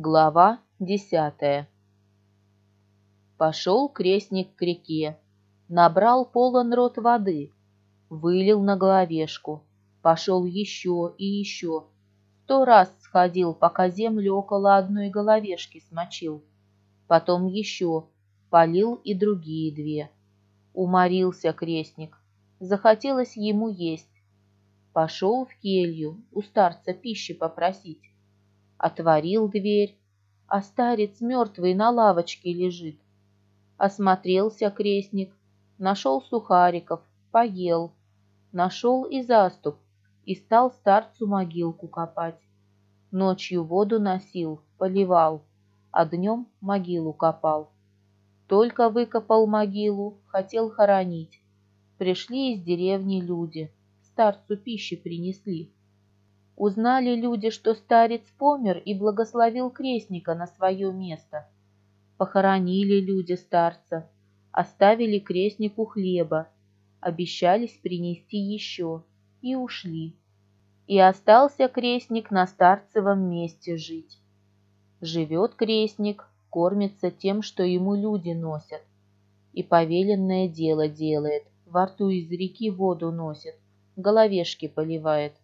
Глава десятая Пошел крестник к реке, набрал полон рот воды, вылил на головешку, пошел еще и еще. Сто раз сходил, пока землю около одной головешки смочил. Потом еще, полил и другие две. Уморился крестник, захотелось ему есть. Пошел в келью у старца пищи попросить отворил дверь, а старец мертвый на лавочке лежит. Осмотрелся крестник, нашел сухариков, поел, нашел и заступ, и стал старцу могилку копать. Ночью воду носил, поливал, а днем могилу копал. Только выкопал могилу, хотел хоронить. Пришли из деревни люди, старцу пищи принесли. Узнали люди, что старец помер и благословил крестника на свое место. Похоронили люди старца, оставили крестнику хлеба, обещались принести еще и ушли. И остался крестник на старцевом месте жить. Живет крестник, кормится тем, что ему люди носят, и повеленное дело делает, во рту из реки воду носит, головешки поливает –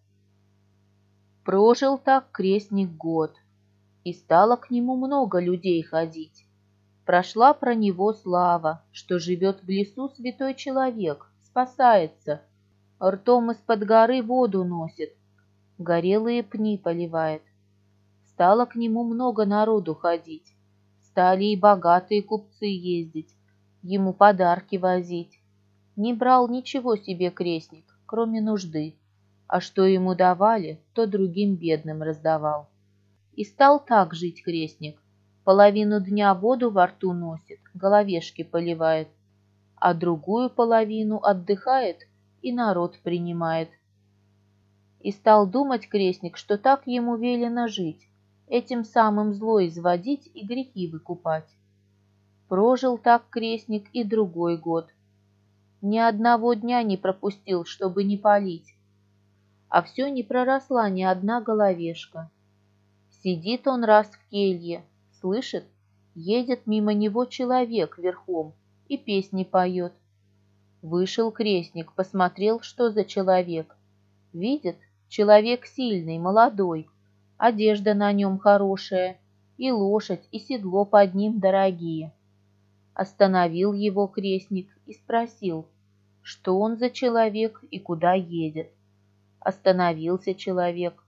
Прожил так крестник год, и стало к нему много людей ходить. Прошла про него слава, что живет в лесу святой человек, спасается, ртом из-под горы воду носит, горелые пни поливает. Стало к нему много народу ходить, стали и богатые купцы ездить, ему подарки возить. Не брал ничего себе крестник, кроме нужды а что ему давали, то другим бедным раздавал. И стал так жить крестник. Половину дня воду во рту носит, головешки поливает, а другую половину отдыхает и народ принимает. И стал думать крестник, что так ему велено жить, этим самым зло изводить и грехи выкупать. Прожил так крестник и другой год. Ни одного дня не пропустил, чтобы не палить, а все не проросла ни одна головешка. Сидит он раз в келье, слышит, едет мимо него человек верхом и песни поет. Вышел крестник, посмотрел, что за человек. Видит, человек сильный, молодой, одежда на нем хорошая, и лошадь, и седло под ним дорогие. Остановил его крестник и спросил, что он за человек и куда едет. Остановился человек.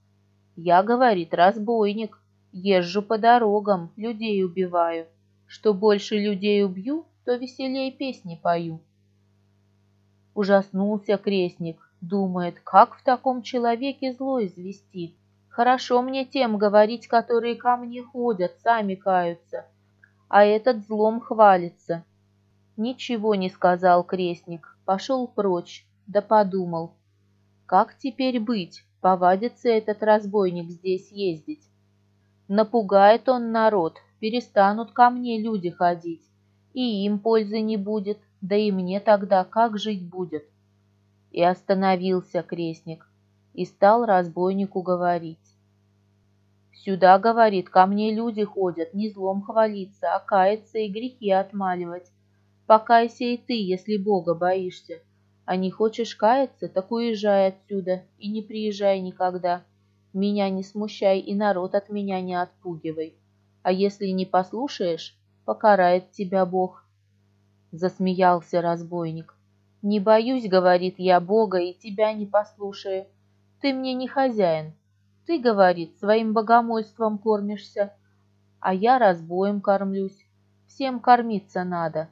Я, говорит, разбойник. Езжу по дорогам, людей убиваю. Что больше людей убью, то веселее песни пою. Ужаснулся крестник, думает, как в таком человеке зло извести. Хорошо мне тем говорить, которые ко мне ходят, сами каются, а этот злом хвалится. Ничего не сказал крестник, пошел прочь, да подумал, как теперь быть? Повадится этот разбойник здесь ездить. Напугает он народ, перестанут ко мне люди ходить. И им пользы не будет, да и мне тогда как жить будет? И остановился крестник, и стал разбойнику говорить. Сюда, говорит, ко мне люди ходят, не злом хвалиться, а каяться и грехи отмаливать. Покайся и ты, если Бога боишься. А не хочешь каяться, так уезжай отсюда и не приезжай никогда. Меня не смущай и народ от меня не отпугивай. А если не послушаешь, покарает тебя Бог. Засмеялся разбойник. Не боюсь, говорит я Бога, и тебя не послушаю. Ты мне не хозяин. Ты, говорит, своим богомольством кормишься, а я разбоем кормлюсь. Всем кормиться надо.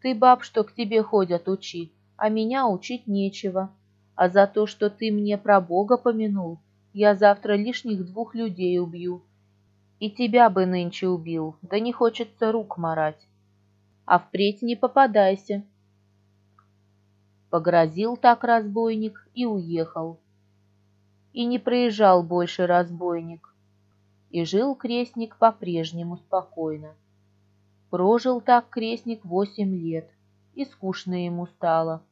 Ты баб, что к тебе ходят, учи а меня учить нечего. А за то, что ты мне про Бога помянул, я завтра лишних двух людей убью. И тебя бы нынче убил, да не хочется рук марать. А впредь не попадайся. Погрозил так разбойник и уехал. И не проезжал больше разбойник. И жил крестник по-прежнему спокойно. Прожил так крестник восемь лет, и скучно ему стало.